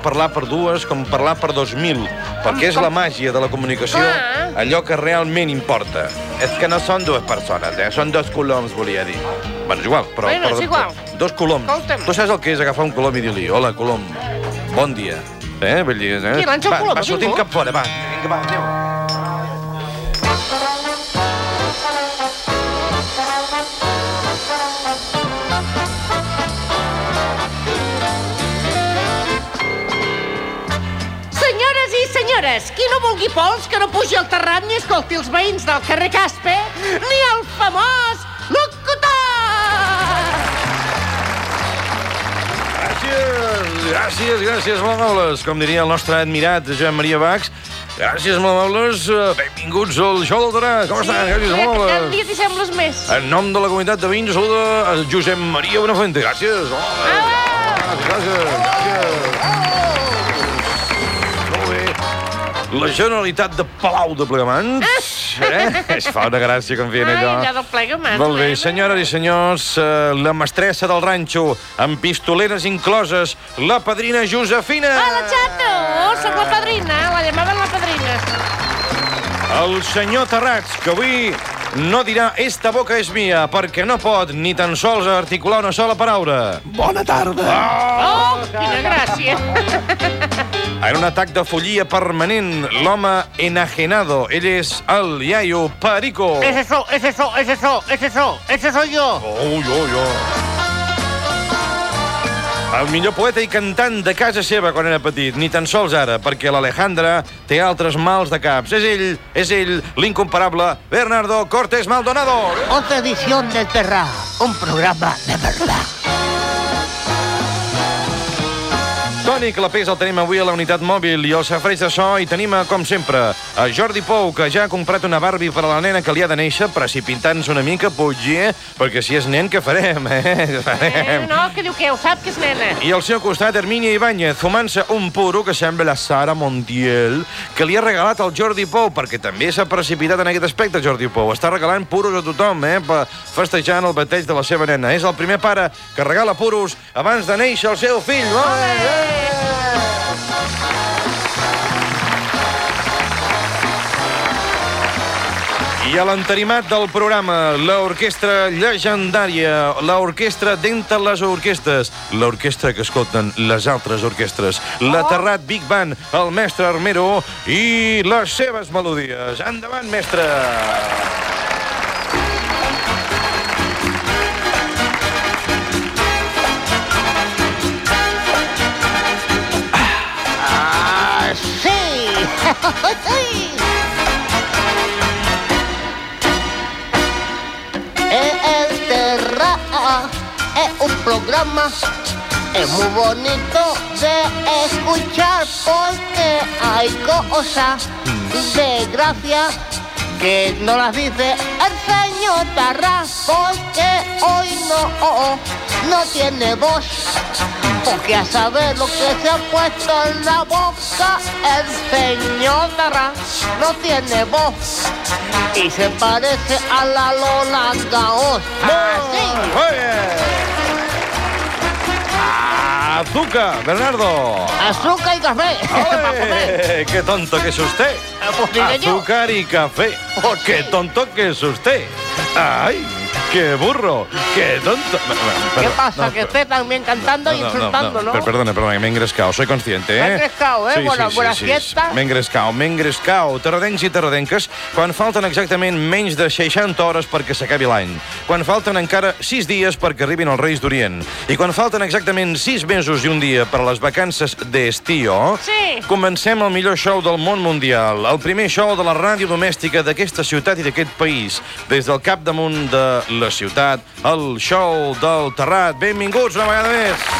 parlar per dues com parlar per dos mil, perquè és la màgia de la comunicació allò que realment importa. És que no són dues persones, eh? són dos coloms, volia dir. Bueno, és igual, però... Bueno, és igual. Dos coloms. Escolta'm. Tu saps el que és agafar un colom i dir-li, hola, colom, bon dia. Eh? Vull dir, eh? Qui, l'Àngel Colom, va vingut? cap fora, va. Vinga, va, aneu. Senyores, qui no vulgui pols, que no pugi al terrat ni escolti els veïns del carrer Caspe, ni el famós locutor! Gràcies, gràcies, gràcies, molt amables. Com diria el nostre admirat Joan Maria Bax, gràcies, molt amables. Eh, Benvinguts al show del Terrat. Com estan? Gràcies, molt Cada amables. dia t'hi sembles més. En nom de la comunitat de veïns, saluda el Josep Maria Bonafuente. Gràcies. Hola. Gràcies, gràcies, gràcies. La Generalitat de Palau de Plegamans. Eh? Es fa una gràcia que em feien Ai, allò. allò del plegamans, Molt bé, nena. senyores i senyors, eh, la mestressa del ranxo, amb pistoleres incloses, la padrina Josefina. Hola, xato! Soc la padrina, la llamaven la padrina. El senyor Terrats, que avui no dirà esta boca és mia, perquè no pot ni tan sols articular una sola paraula. Bona tarda. Oh, quina gràcia. En un atac de follia permanent, l'home enajenado, ell és el iaio Perico. Es eso, es eso, es eso, es eso, ese soy yo. Oh, jo, jo. El millor poeta i cantant de casa seva quan era petit, ni tan sols ara, perquè l'Alejandra té altres mals de caps. És ell, és ell, l'incomparable Bernardo Cortés Maldonado. Otra edición del Terra, un programa de verdad. Toni Clapés el tenim avui a la unitat mòbil i els safareig de so i tenim, eh, com sempre, a Jordi Pou, que ja ha comprat una Barbie per a la nena que li ha de néixer, precipitant-se una mica, potser, perquè si és nen, què farem, eh? Què Eh, farem? no, que diu que ho sap, que és nena. I al seu costat, Hermínia Ibáñez, fumant-se un puro que sembla la Sara Montiel, que li ha regalat al Jordi Pou, perquè també s'ha precipitat en aquest aspecte, Jordi Pou. Està regalant puros a tothom, eh?, festejant el bateig de la seva nena. És el primer pare que regala puros abans de néixer el seu fill. Molt bé! I a l'entarimat del programa, l'orquestra llegendària, l'orquestra d'entre les orquestres, l'orquestra que escolten les altres orquestres, l'aterrat Big Band, el mestre Armero i les seves melodies. Endavant, mestre! Ah, El Terra es un programa es muy bonito de escuchar porque hay cosas de gracia que no las dice el señor Tarra porque hoy no, no tiene voz. Porque a saber lo que se ha puesto en la boca el señor Tarra no tiene voz y se parece a la Lola Gaos. Así. Muy bien! Azúcar, Bernardo. Azúcar y café. ¡Qué tonto que es usted! Pues dime yo. Azúcar y café. ¿Por ¡Qué qué? tonto que es usted! ¡Ay! ¡Qué burro! ¡Qué tonto! ¿Qué pasa? que esté también cantando e insultando, ¿no? Per- Perdona, perdona, que m'he engrescado, soy consciente, eh? M'ha engrescado, eh? Buena- buena fiesta. M'he engrescado, m'he engrescado. Terradencs i terradenques, quan falten exactament menys de 60 hores perquè s'acabi l'any, quan falten encara 6 dies perquè arribin els Reis d'Orient, i quan falten exactament 6 mesos i un dia per a les vacances d'estiu, Sí. comencem el millor show del món mundial, el primer show de la ràdio domèstica d'aquesta ciutat i d'aquest país, des del capdamunt de la ciutat, el show del Terrat. Benvinguts una vegada més.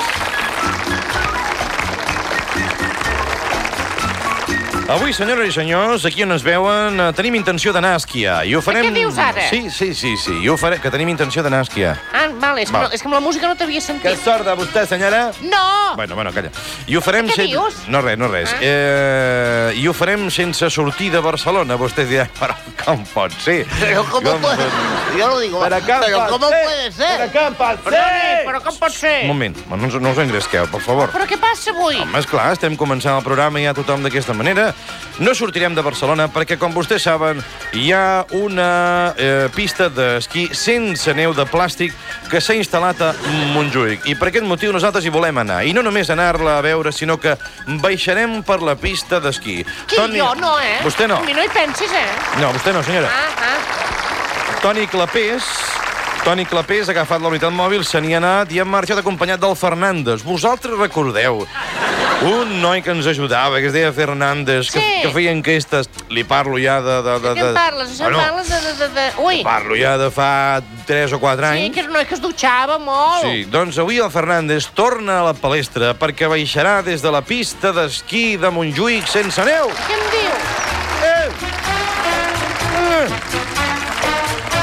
Avui, senyores i senyors, aquí on ens veuen, eh, tenim intenció d'anar a esquiar. I ho farem... Què dius ara? Sí, sí, sí, sí. I ho farem, que tenim intenció d'anar a esquiar. Ah, val, és que, Val. no, és que amb la música no t'havia Que sentit. sorda vostè, senyora? No! Bueno, bueno, calla. I ho farem... Què sen- dius? No res, no res. Ah. Eh, I ho farem sense sortir de Barcelona. Vostè dirà, però com pot ser? Però com Com pot- pot- Yo lo digo. Per acá Pero em ¿cómo puede ser? acá em passé. Perdoni, però com pot ser? Un moment, no us, no us engresqueu, per favor. Però què passa avui? Home, esclar, estem començant el programa i ja tothom d'aquesta manera. No sortirem de Barcelona perquè, com vostès saben, hi ha una eh, pista d'esquí sense neu de plàstic que s'ha instal·lat a Montjuïc. I per aquest motiu nosaltres hi volem anar. I no només anar-la a veure, sinó que baixarem per la pista d'esquí. Qui, jo no, eh? Vostè no. A mi no hi pensis, eh? No, vostè no, senyora. Ah, ah. Toni Clapés, Toni Clapés ha agafat la unitat mòbil, se n'hi ha anat i ha marxat acompanyat del Fernández. Vosaltres recordeu un noi que ens ajudava, que es deia Fernández, que, Sí. que feia enquestes. Li parlo ja de... de, de, De què parles? Això em parles de, de, de, de... Ui, Parlo ja de fa 3 o 4 sí, anys. que era un noi que es dutxava molt. Sí, doncs avui el Fernández torna a la palestra perquè baixarà des de la pista d'esquí de Montjuïc sense neu. Què em diu?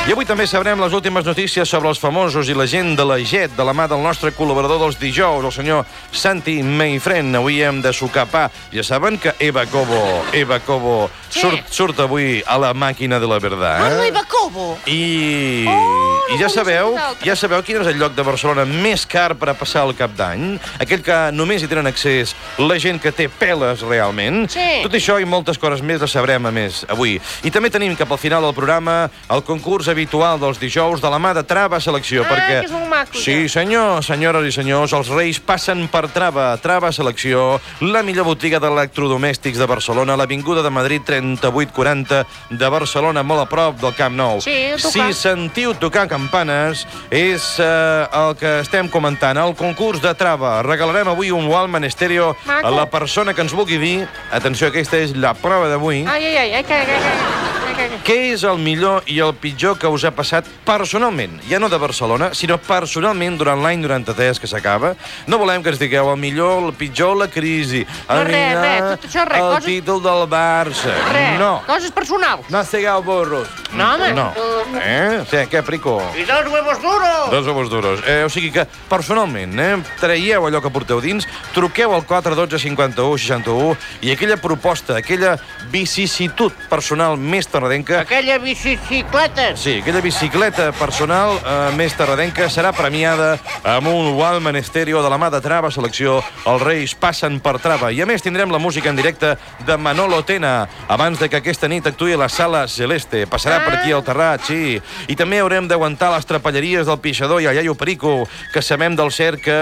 I avui també sabrem les últimes notícies sobre els famosos i la gent de la JET, de la mà del nostre col·laborador dels dijous, el senyor Santi Meifren. Avui hem de sucar pa. Ja saben que Eva Cobo, Eva Cobo surt, surt avui a la màquina de la verdad. Ah, Eh? va Cobo. I, Oh, I ja sabeu, d'altres. ja sabeu quin és el lloc de Barcelona més car per a passar el cap d'any? Aquell que només hi tenen accés la gent que té peles realment? Sí. Tot això i moltes coses més les sabrem, a més, avui. I també tenim cap al final del programa el concurs habitual dels dijous de la mà de Trava Selecció. Ah, perquè... que és molt maco, Sí, senyor, senyores i senyors, els Reis passen per Trava. Trava Selecció, la millor botiga d'electrodomèstics de Barcelona, l'Avinguda de Madrid 3840 de Barcelona, molt a prop del Camp Nou. Sí, tocar. Si sentiu tocar campanes, és eh, el que estem comentant, el concurs de Trava. Regalarem avui un Walkman Stereo Maco. a la persona que ens vulgui dir, atenció, aquesta és la prova d'avui, Ai, ai, ai, ai, que, que, que. Què és el millor i el pitjor que us ha passat personalment? Ja no de Barcelona, sinó personalment durant l'any 93 que s'acaba. No volem que ens digueu el millor, el pitjor, la crisi. No, El res, millor, res, tot això, res, El coses- títol del Barça. Res, No. coses personals. No sigueu burros. No, home. No. Eh? Sí, què, Prico? I dos huevos duros. Dos ovos duros. Eh, o sigui que, personalment, eh, traieu allò que porteu dins, truqueu al 412 51 61 i aquella proposta, aquella vicisitud personal més tarradenca Aquella bicicleta. Sí, aquella bicicleta personal eh, més tarradenca serà premiada amb un Walkman Stereo de la mà de Trava Selecció. Els Reis passen per Trava. I a més tindrem la música en directe de Manolo Tena abans de que aquesta nit actuï a la Sala Celeste. Passarà per aquí al Terrat, sí. I també haurem d'aguantar les trapelleries del Pixador i el Iaio Perico, que sabem del cert que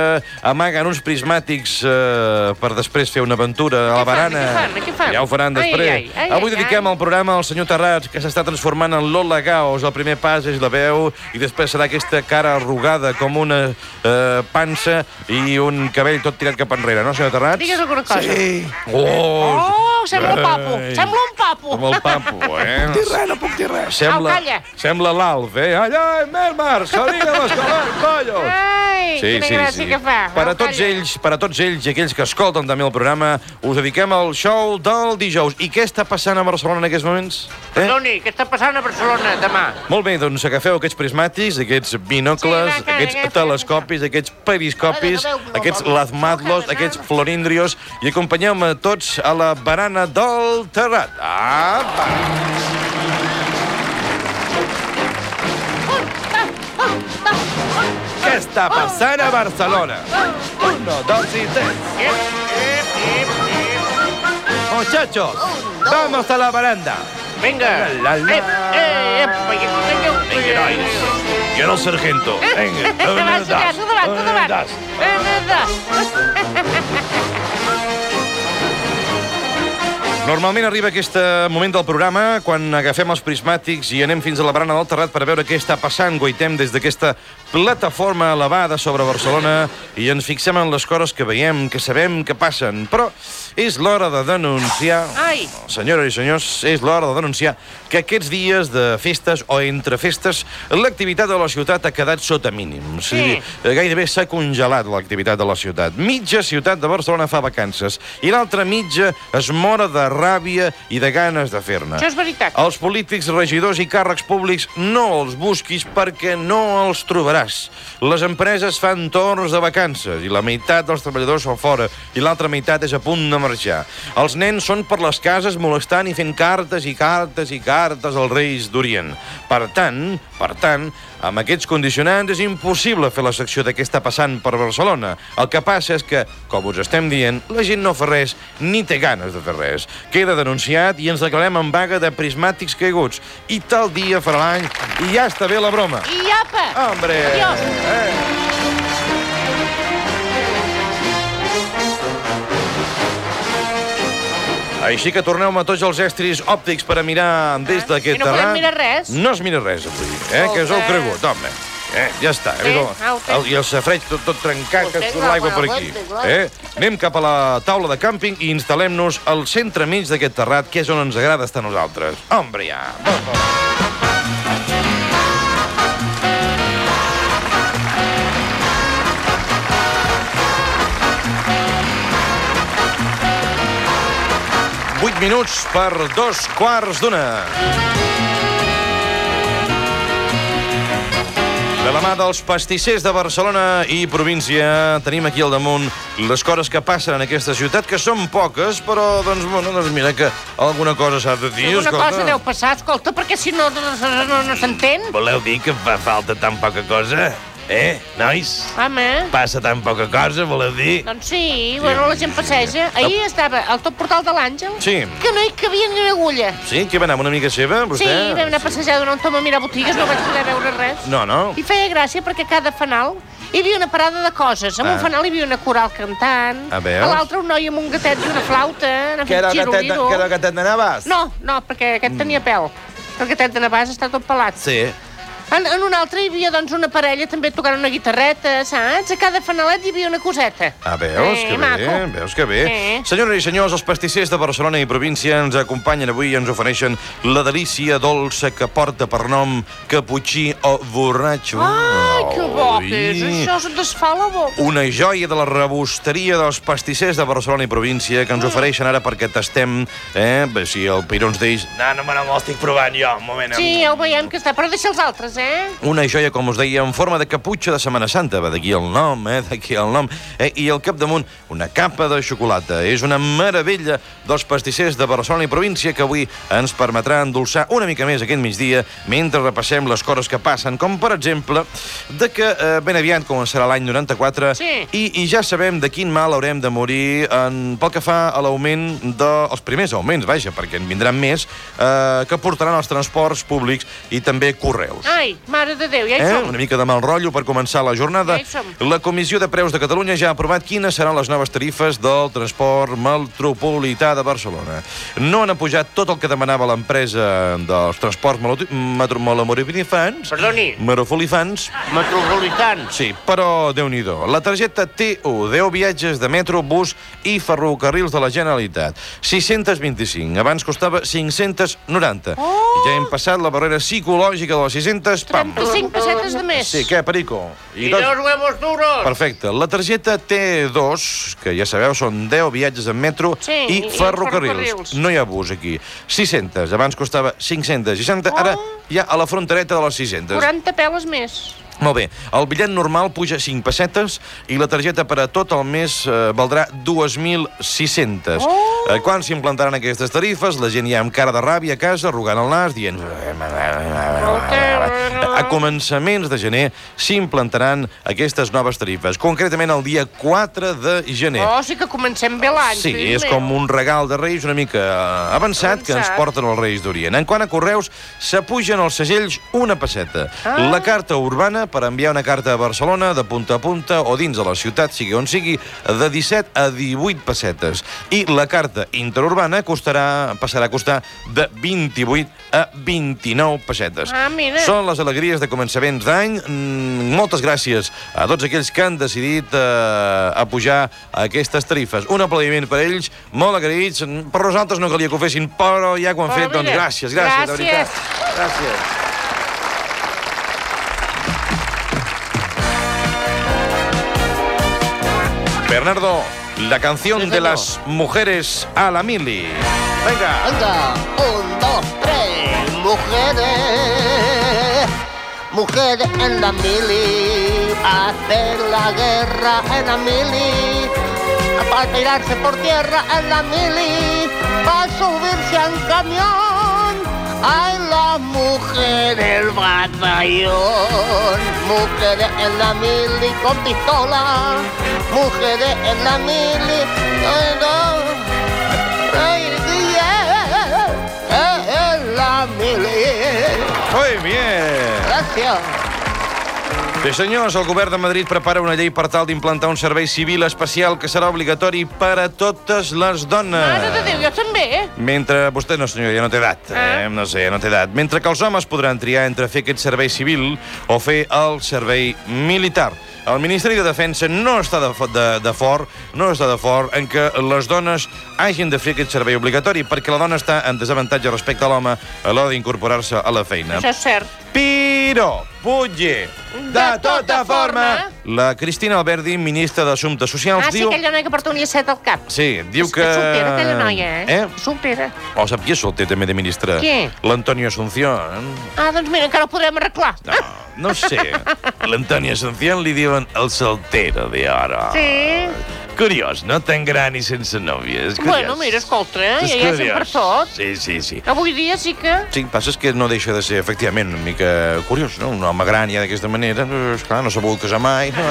amaguen uns prismàtics eh, per després fer una aventura a la barana. Què fan? Què fan? Ja ho faran després. ai, ai, Avui ai, dediquem ai. el programa al senyor Terrats, que s'està transformant en Lola Gaos. El primer pas és la veu, i després serà aquesta cara arrugada com una eh, pansa i un cabell tot tirat cap enrere, no, senyor Terrats? Digues alguna cosa. Sí. Oh, Oh, sembla un papo. Sembla un papo. Com el papo, eh? Dir res, no puc dir res. Sembla, Au, calla. sembla l'Alf, eh? Allà, en Melmar, salida l'escolar, collos! Ai, quina gràcia que fa. Per a tots calla. ells, per a tots ells i aquells que escolten també el programa, us dediquem al show del dijous. I què està passant a Barcelona en aquests moments? Eh? Perdoni, què està passant a Barcelona demà? Molt bé, doncs agafeu aquests prismàtics, aquests binocles, Sí, va, que- aquests que- telescopis, aquests periscopis, aquests lazmadlos, aquests florindrios i acompanyeu-me tots a la barana del terrat. Ah, va. Què està passant a Barcelona? Uno, dos y tres. Ep, ep, ep, ep. Muchachos, vamos a la baranda. Vinga. La, la, la. Ep, eh, ep, vinga, vinga. Vinga, nois. Jo era el sargento. Vinga, Va, una, sí, Normalment arriba aquest moment del programa quan agafem els prismàtics i anem fins a la barana del terrat per veure què està passant. Guaitem des d'aquesta plataforma elevada sobre Barcelona i ens fixem en les coses que veiem, que sabem que passen. Però és l'hora de denunciar... Ai. Senyores i senyors, és l'hora de denunciar que aquests dies de festes o entre festes l'activitat de la ciutat ha quedat sota mínims. Sí. Eh, Gairebé s'ha congelat l'activitat de la ciutat. Mitja ciutat de Barcelona fa vacances i l'altra mitja es mora de ràbia i de ganes de fer-ne. Això és veritat. Els polítics, regidors i càrrecs públics no els busquis perquè no els trobaràs. Les empreses fan torns de vacances i la meitat dels treballadors són fora i l'altra meitat és a punt de marxar. Els nens són per les cases molestant i fent cartes i cartes i cartes als Reis d'Orient. Per tant, per tant, amb aquests condicionants és impossible fer la secció de què està passant per Barcelona. El que passa és que, com us estem dient, la gent no fa res ni té ganes de fer res. Queda denunciat i ens declarem en vaga de prismàtics caiguts. I tal dia farà l'any i ja està bé la broma. I apa! Hombre! Adiós. Eh. Així que torneu-me tots els estris òptics per a mirar des Ah, d'aquest i no podem terrat. mirar res? No es mira res, avui. Eh? Que us heu cregut, home. Eh, ja està. Eh, el, I el safreig tot, tot trencat, que surt l'aigua per aquí. Eh? Anem cap a la taula de càmping i instal·lem-nos al centre mig d'aquest terrat, que és on ens agrada estar nosaltres. Hombre, ja. Va, va. Vuit minuts per dos quarts d'una. De la mà dels pastissers de Barcelona i província, tenim aquí al damunt les coses que passen en aquesta ciutat, que són poques, però, doncs, bueno, doncs mira que alguna cosa s'ha de dir. Alguna escolta. cosa deu passar, escolta, perquè si no, no, no, no s'entén. Voleu dir que fa falta tan poca cosa? Eh, nois? Home, Passa tan poca cosa, voleu dir? doncs sí, bueno, la gent passeja. Ahir estava al tot portal de l'Àngel, Sí. que no hi cabia ni una agulla. Sí? Que va anar amb una amiga seva, vostè? Sí, vam anar a passejar durant un tom a mirar botigues, no vaig poder veure res. No, no. I feia gràcia perquè cada fanal hi havia una parada de coses. En Ah. un fanal hi havia una coral cantant, A veus? a l'altre un noi amb un gatet i una flauta, anava Que era fent xiruliro. que era el gatet de Navàs? No, no, perquè aquest tenia pèl. El gatet de Navàs està tot pelat. Sí. En, en un altre hi havia, doncs, una parella també tocant una guitarreta, saps? A cada fanalet hi havia una coseta. Ah, veus, Eh, que bé, maco. veus que bé. Eh. Senyores i senyors, els pastissers de Barcelona i província ens acompanyen avui i ens ofereixen la delícia dolça que porta per nom caputxí o borratxo. Ai, que bo que és, això se't desfà la boca. Una joia de la rebosteria dels pastissers de Barcelona i província que ens Mm. ofereixen ara perquè tastem, eh? Bé, Si el Peiró ens deix... No, no, no, no, estic provant jo, un moment. Sí, ja ho veiem que està, però deixa els altres, eh? Una joia, com us deia, en forma de caputxa de Setmana Santa. Va d'aquí el nom, eh? D'aquí el nom. Eh? I al capdamunt, una capa de xocolata. És una meravella dels pastissers de Barcelona i província que avui ens permetrà endolçar una mica més aquest migdia mentre repassem les coses que passen, com per exemple de que eh, ben aviat començarà l'any 94 Sí. i, i ja sabem de quin mal haurem de morir en, pel que fa a l'augment dels primers augments, vaja, perquè en vindran més, eh, que portaran els transports públics i també correus. Ai, mare de Déu, ja hi Eh? som. Una mica de mal rotllo per començar la jornada. Ja. La Comissió de Preus de Catalunya ja ha aprovat quines seran les noves tarifes del transport metropolità de Barcelona. No han apujat tot el que demanava l'empresa dels transports metropolitans, Perdoni, metropolitans, metropolitans. Sí, però déu nhi La targeta T1, 10 viatges de metro, bus i ferrocarrils de la Generalitat. 625, abans costava 590. Oh! Ja hem passat la barrera psicològica de les 600, pam! 35 pessetes de més. Sí, què, Perico? I dos huevos duros. Perfecte. La targeta T2, que ja sabeu, són 10 viatges en metro Sí, i i ferrocarrils. ferrocarrils. No hi ha bus aquí. 600, abans costava 560, Oh! ara ja a la frontereta de les 600. 40 peles més. Molt bé. El bitllet normal puja 5 pessetes i la targeta per a tot el mes eh, valdrà 2.600. Oh! Eh, quan s'implantaran aquestes tarifes, la gent ja amb cara de ràbia a casa, arrugant el nas, dient... A començaments de gener s'implantaran aquestes noves tarifes, concretament el dia 4 de gener. Oh, sí que comencem bé l'any. Sí, és com un regal de Reis una mica eh, avançat que ens Avançat. porten els Reis d'Orient. En quant a correus, s'apugen els segells una passeta. Ah. La carta urbana, per enviar una carta a Barcelona, de punta a punta o dins de la ciutat, sigui on sigui, de 17 a 18 pessetes. I la carta interurbana costarà, passarà a costar de 28 a 29 pessetes. Ah, mira. Són les alegries de començaments d'any. Mm, moltes gràcies a tots aquells que han decidit eh, a pujar aquestes tarifes. Un aplaudiment per ells, molt agraïts. Per nosaltres no calia que ho fessin, però ja ho han Però fet, doncs mira, gràcies, gràcies, de gràcies. veritat. Gràcies. Bernardo, la canción de las mujeres a la mili. Venga. Venga, un, dos, tres, mujeres, mujeres en la mili, a hacer la guerra en la mili, para tirarse por tierra en la mili, para subirse a un camión. Ay, la mujer del batallón, mujeres en la mili con pistola, mujeres en la mili, ay, no. Ay, yeah, eh, la mili. Muy bien. Gràcies. Bé, senyors, el govern de Madrid prepara una llei per tal d'implantar un servei civil especial que serà obligatori per a totes les dones. Mare de Déu, jo també, eh? Mentre... Vostè no, senyor, ja no té edat. Eh? Ah. No sé, ja no té edat. Mentre que els homes podran triar entre fer aquest servei civil o fer el servei militar. El Ministeri de Defensa no està de, de, de fort, no està de fort en que les dones hagin de fer aquest servei obligatori, perquè la dona està en desavantatge respecte a l'home a l'hora d'incorporar-se a la feina. Això és cert. Però, Puigge, de, De tota tota forma, forma. la Cristina Alberdi, ministra d'Assumptes Socials, Ah, sí, diu... aquella noia que porta un llacet al cap. Sí, diu És- que... És soltera, aquella noia, eh? Eh? Soltera. O sap qui és solter també de ministre? Qui? L'Antonio Asunción. Ah, doncs mira, encara ho podrem arreglar. No, no sé. L'Antonio Asunción li diuen el soltero de ara. Sí. Curiós, no? Tan gran i sense nòvia. És curiós. Bueno, mira, escolta, eh? És ja hi ha per tot. Sí, sí, sí. Avui dia sí que... Sí, passa que no deixa de ser, efectivament, una mica curiós, no? Un home gran ja d'aquesta manera, doncs, clar, no s'ha volgut casar mai. No?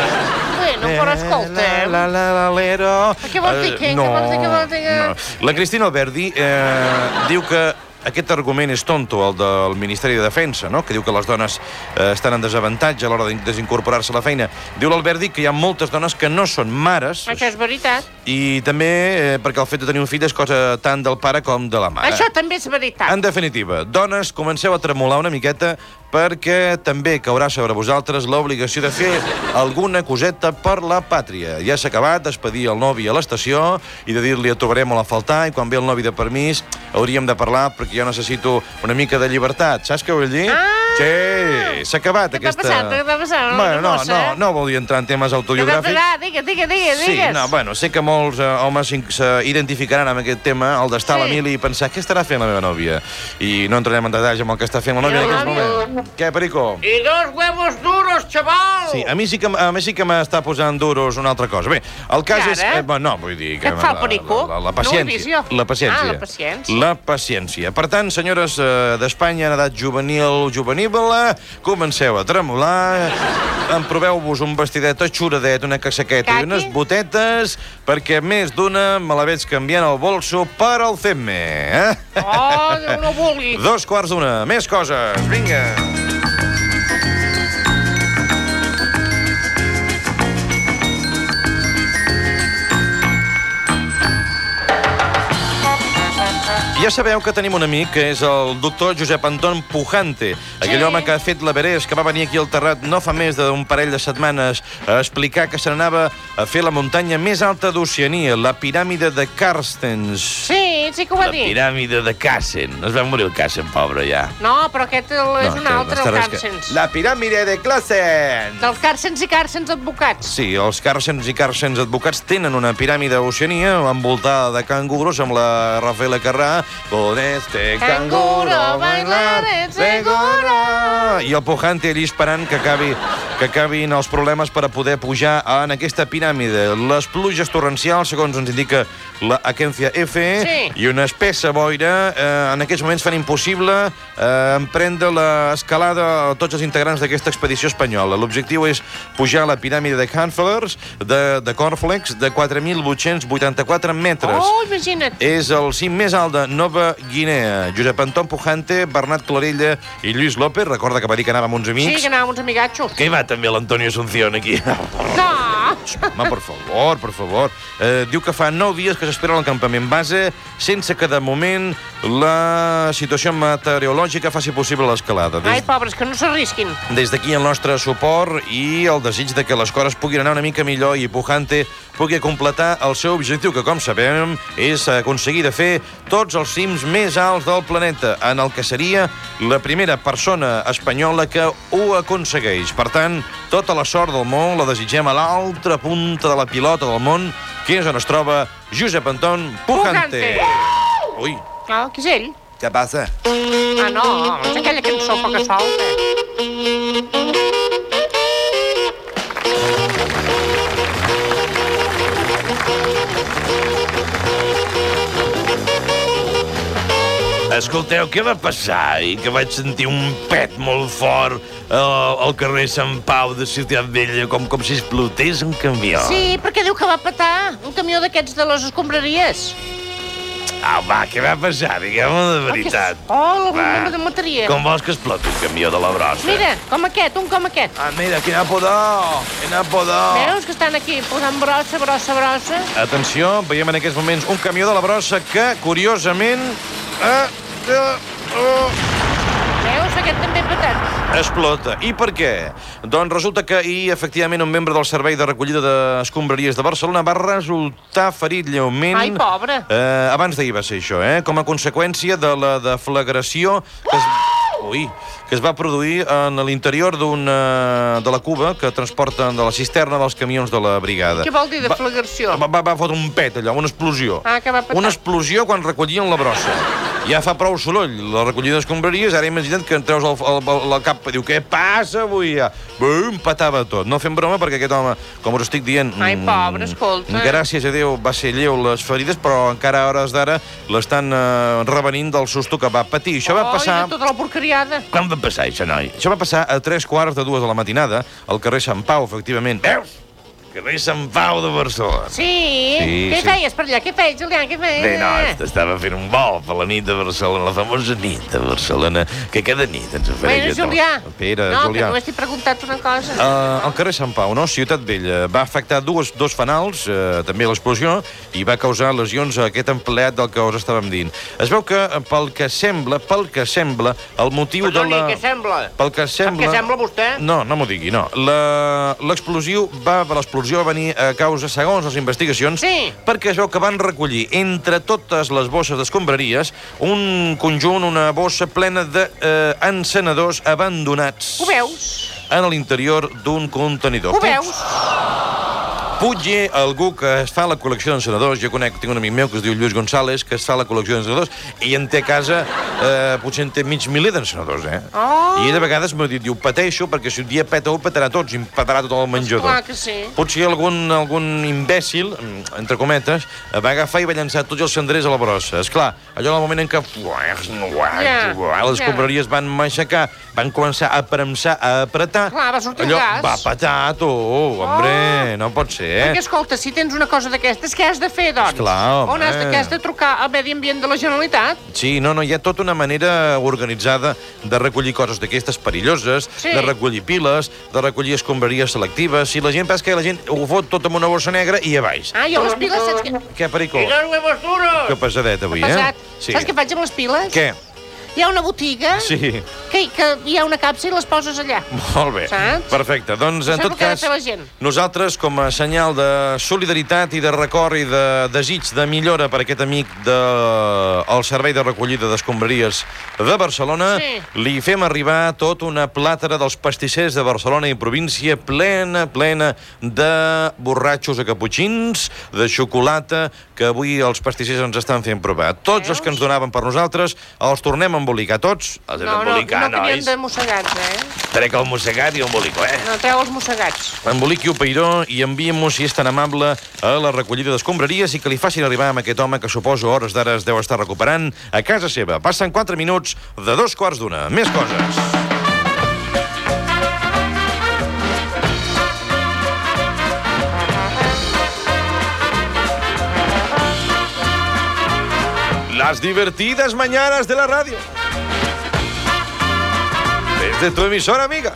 Bueno, però escolta... La, la, la, la, lero. Què vols dir, què? Què no, vols dir, què vols dir No. La Cristina Alberdi eh, diu que aquest argument és tonto, el del Ministeri de Defensa, no? que diu que les dones eh, estan en desavantatge a l'hora de desincorporar-se a la feina. Diu l'Alberdi que hi ha moltes dones que no són mares, Això és veritat. i també eh, perquè el fet de tenir un fill és cosa tant del pare com de la mare. Això també és veritat. En definitiva, dones, comenceu a tremolar una miqueta perquè també caurà sobre vosaltres l'obligació de fer alguna coseta per la pàtria. Ja s'ha acabat despedir el novi a l'estació i de dir-li et trobaré molt a faltar i quan ve el novi de permís hauríem de parlar perquè jo necessito una mica de llibertat. Saps què vull dir? Ah! Sí, s'ha acabat Què t'ha aquesta... passat? Què t'ha passat? Una Bueno, no, no, no volia entrar en temes Què t'ha autobiogràfics. passat? Digues, digues, digues, Sí, no, bueno, sé que molts eh, homes s'in- s'identificaran amb aquest tema, el d'estar a la Sí. mili i pensar què estarà fent la meva nòvia. I no entrarem en detalls amb el que està fent la nòvia en la aquest moment. Què, Perico? I dos huevos duros, xaval! Sí, a mi sí que, a mi sí que m'està posant duros una altra cosa. Bé, el cas és... Eh, bueno, no, vull dir... Què et fa el la- Perico? La, la, la No ho he vist paciència. jo. la paciència. Ah, la paciència. La paciència. Per tant, senyores eh, d'Espanya en edat juvenil, juvenívola, comenceu a tremolar, emproveu-vos un vestidet aixuradet, una casaqueta Caqui. i unes botetes, perquè més d'una me la veig canviant el bolso per al CEME. Eh? Oh, Déu no vulgui. Dos quarts d'una. Més coses. Vinga. Ja sabeu que tenim un amic que és el doctor Josep Anton Pujante, aquell Sí. home que ha fet l'Everest, que va venir aquí al Terrat no fa més d'un parell de setmanes a explicar que se n'anava a fer la muntanya més alta d'Oceania, la piràmide de Carstens. Sí, sí que ho va La dir. piràmide de Cassen. Es va morir el Cassen, pobre, ja. No, però aquest el- és un que altre, el res que-. La piràmide de Classen. Dels Carsens i Carsens advocats. Sí, els Carsens i Carsens advocats tenen una piràmide a Oceania envoltada de cangurs amb la Rafaela Carrà. Con este canguro Canguro bailar bailar seguro. I el Pujante allí esperant que acabi que acabin els problemes per a poder pujar en aquesta piràmide. Les pluges torrencials, segons ens indica la Agencia F, Sí. i una espessa boira eh, en aquests moments fan impossible eh, emprendre l'escalada a tots els integrants d'aquesta expedició espanyola. L'objectiu és pujar a la piràmide de Canflers, de, de Corflex, de 4.884 metres. Oh, imagina't. És el cim més alt de Nova Guinea. Josep Anton Pujante, Bernat Clarella i Lluís López. Recorda que va dir que anava amb uns Sí, amics. que anàvem uns amigatxos. Que hi va també l'Antonio Asunción aquí. No! Home, per favor, per favor. Eh, diu que fa nou dies que s'espera al campament base sense que de moment la situació meteorològica faci possible l'escalada. Ai, Des, pobres, que no s'arrisquin. des d'aquí el nostre suport i el desig de que les coses puguin anar una mica millor i Pujante pugui completar el seu objectiu, que, com sabem, és aconseguir de fer tots els cims més alts del planeta, en el que seria la primera persona espanyola que ho aconsegueix. Per tant, Tota la sort del món la desitgem a l'altra punta de la pilota del món, que és on es troba Josep Anton Pujante. Pujante. Ui, Ah, qui és ell? què passa? Ah, no, és aquella cançó poca solta. Escolteu, què va passar? I que vaig sentir un pet molt fort al, al carrer Sant Pau de Ciutat Vella, com, com si explotés un camió. Sí, perquè diu que va petar un camió d'aquests de les escombraries. Ah, va, què va passar? Digueu-me de veritat. Oh, Va. membre de mataria. Com vols que exploti un camió de la brossa? Mira, com aquest, un com aquest. Ah, mira, quina podor! Quina podor! Veus que estan aquí posant brossa, brossa, brossa? Atenció, veiem en aquests moments un camió de la brossa que, curiosament, eh, eh, eh, Veus, aquest també petat. explota. I per què? Doncs resulta que ahir, efectivament, un membre del Servei de Recollida d'Escombraries de Barcelona va resultar ferit lleument... Ai, pobre. Eh, abans d'ahir va ser això, eh? Com a conseqüència de la deflagració que es... Ui, que es va produir en l'interior d'una... de la cuba que transporten de la cisterna dels camions de la brigada. Què vol dir de flagració? Va, va, va fotre un pet, allò, una explosió. Ah, que va petar. Una explosió quan recollien la brossa. Ja fa prou soroll, la recollida d'escombraries, ara imagina't que en treus el, el, el, el cap i diu, què passa avui ja? Bum, patava tot. No fem broma perquè aquest home, com us estic dient... Ai, mm, pobre, escolta. Gràcies a Déu va ser lleu les ferides, però encara a hores d'ara l'estan eh, revenint del susto que va patir. Això va Oh, passar... i de tota la porcariada. Quan va passar això, noi? Això va passar a tres quarts de dues de la matinada, al carrer Sant Pau, efectivament. Veus? Carrer Sant Pau de Barcelona. Sí? Sí, Què sí. feies per allà? Què feies, Julià? Què feies? Bé, no, estava fent un vol per la nit de Barcelona, la famosa nit de Barcelona, que cada nit ens ofereix... Bueno. Julià. Espera, no, Julià. que només t'he preguntat una cosa. Uh, al carrer Sant Pau, no? Ciutat Vella. Va afectar dues, dos fanals, uh, també l'explosió, i va causar lesions a aquest empleat del que us estàvem dint. Es veu que, eh, pel que sembla, pel que sembla, el motiu Perdoni, de la... què sembla? Pel que sembla... què sembla vostè? No, no m'ho digui, no. La- L'explosiu va, l'explosió va venir a causa, segons les investigacions, Sí. perquè es veu que van recollir entre totes les bosses d'escombraries un conjunt, una bossa plena d'encenedors eh, abandonats Ho veus? en l'interior d'un contenidor. Ho veus? Pugui algú que es fa la col·lecció d'encenedors, jo conec, tinc un amic meu que es diu Lluís González, que es fa la col·lecció d'encenedors, i en té a casa, eh, potser en té mig miler d'encenedors, eh? Oh. I de vegades m'ha dit, diu, pateixo, perquè si un dia peta un, petarà tots, i petarà tot el menjador. Clar que sí. Potser algun, algun imbècil, entre cometes, va agafar i va llançar tots els cendrers a la brossa. És clar, allò en el moment en què Ja, les ja. escombraries van aixecar, van començar a premsar, a apretar... Clar, va sortir allò gas. va petar, tu, hombre, no pot ser. Perquè, escolta, si tens una cosa d'aquestes, què has de fer, doncs? Esclar, home. On has de, què has de trucar al Medi Ambient de la Generalitat? Sí, no, no, hi ha tota una manera organitzada de recollir coses d'aquestes perilloses, Sí. de recollir piles, de recollir escombraries selectives. Si la gent pensa que la gent ho fot tot en una bossa negra i a baix. Ah, jo les piles, saps què? Què, Perico? Que pesadet avui, eh? Pesat. Sí. Saps què faig amb les piles? Què? Hi ha una botiga Sí. que, que hi ha una capsa i les poses allà. Molt bé. Saps? Perfecte. Doncs, en tot de cas, fer la gent? nosaltres, com a senyal de solidaritat i de record i de desig de millora per aquest amic del el Servei de Recollida d'Escombraries de Barcelona, Sí. li fem arribar tota una plàtera dels pastissers de Barcelona i província plena, plena de borratxos a caputxins, de xocolata, que avui els pastissers ens estan fent provar. Tots els que ens donaven per nosaltres els tornem a embolicar tots. Els No, no, no nois. de mossegats, eh? Trec el mossegat i embolico, eh? No, treu els mossegats. Emboliqui-ho, Peiró, i enviï-m'ho, si és tan amable, a la recollida d'escombraries i que li facin arribar amb aquest home que suposo hores d'ara es deu estar recuperant a casa seva. Passen 4 minuts de dos quarts d'una. Més coses. Las divertidas mañanas de la radio. Desde tu emisora, amiga.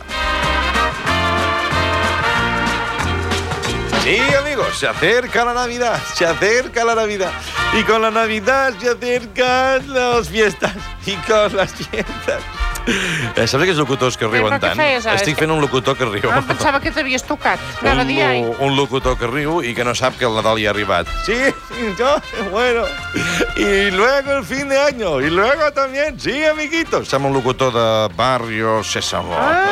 Sí, amigos, se acerca la Navidad, se acerca la Navidad. Y con la Navidad se acercan las fiestas. Y con las fiestas Eh, saps aquells locutors que riuen què tant? feies, ara? Estic fent un locutor que riu. Ah, pensava que t'havies tocat. Anava a dir, ai. un, un locutor que riu y que no sabe que el Nadal ya ha arribat. Sí, sí, yo, bueno. Y luego el fin de año. Y luego también, sí, amiguitos. Som un locutor de Barrio Sésamo. Ah.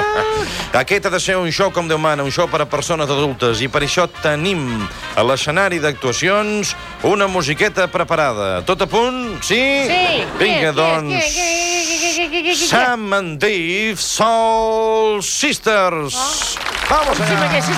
Aquest ha de ser un show, com Déu mana, un show per a persones adultes. I per això tenim a l'escenari d'actuacions una musiqueta preparada. Tot a punt? Sí? Sí. Vinga, és, doncs... qui és, qui Sam and Dave Soul Sisters. Vamos Si allá. m'haguessis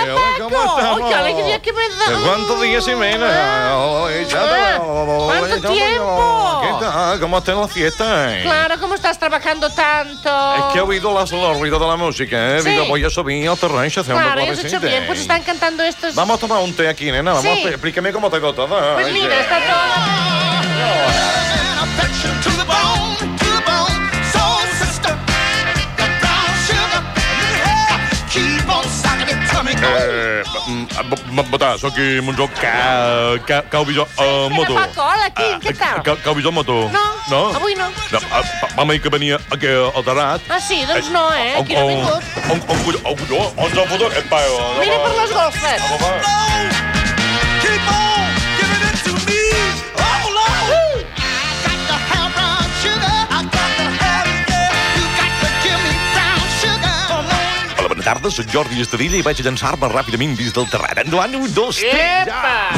Paco. ¿Cómo estamos? Oh, qué alegría que me da. ¿De ¿Cuántos días y menos? Ah. Ay, chata. ¿Cuánto Ay, chata. tiempo? ¿Qué tal? ¿Cómo está la fiesta? Claro, ¿cómo estás trabajando tanto? Es que he oído las, los ruidos de la música, ¿eh? Sí. Digo, voy a subir al terreno, hacer un Claro, has hecho bien. Pues están cantando estos... Vamos a tomar un té aquí, nena. Vamos, Sí. explíqueme cómo te todo. Pues Ay, mira, está todo... Eh, mm, b- soc aquí Monzó ca, ca, cau visor a moto. Paco, hola, Quim, què tal? Cau visor a moto. No, no? avui no. no ah, vam dir que venia aquí al terrat. Ah, sí? Doncs no, eh? Aquí no he vingut. On, on, on, on, on fotut aquest paio? Mira per les golfes. Home, va. Keep Bona tarda, soc Jordi Estadilla i vaig a llançar-me ràpidament dins del terrat. Endavant, un, dos, tres, ja!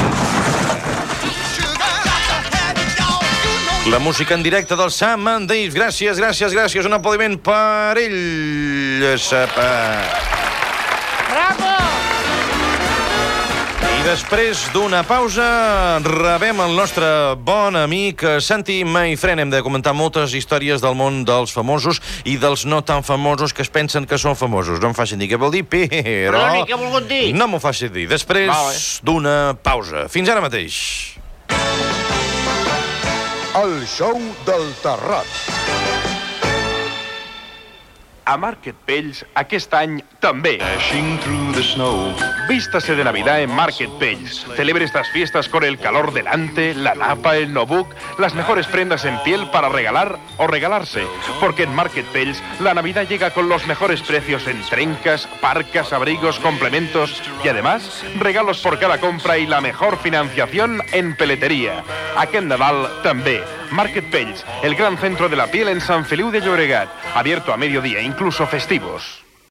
La música en directe del Sam and Dave. Gràcies, gràcies, gràcies. Un aplaudiment per ell. Sapa. Després d'una pausa rebem el nostre bon amic eh, Santi Maifren. Hem de comentar moltes històries del món dels famosos i dels no tan famosos que es pensen que són famosos. No em facin dir què vol dir, però... Perdoni, què ha volgut dir? No m'ho facin dir. Després Vale. d'una pausa. Fins ara mateix. El show del Terrat. A Market Pells aquest any també. Vístase de Navidad en Market Pells. Celebre estas fiestas con el calor delante, la napa, el notebook, las mejores prendas en piel para regalar o regalarse. Porque en Market Pells la Navidad llega con los mejores precios en trencas, parcas, abrigos, complementos y además regalos por cada compra y la mejor financiación en peletería. Aquest Nadal també. Market Pells, el gran centro de la piel en San Feliu de Llobregat. Abierto a mediodía, incluso festivos.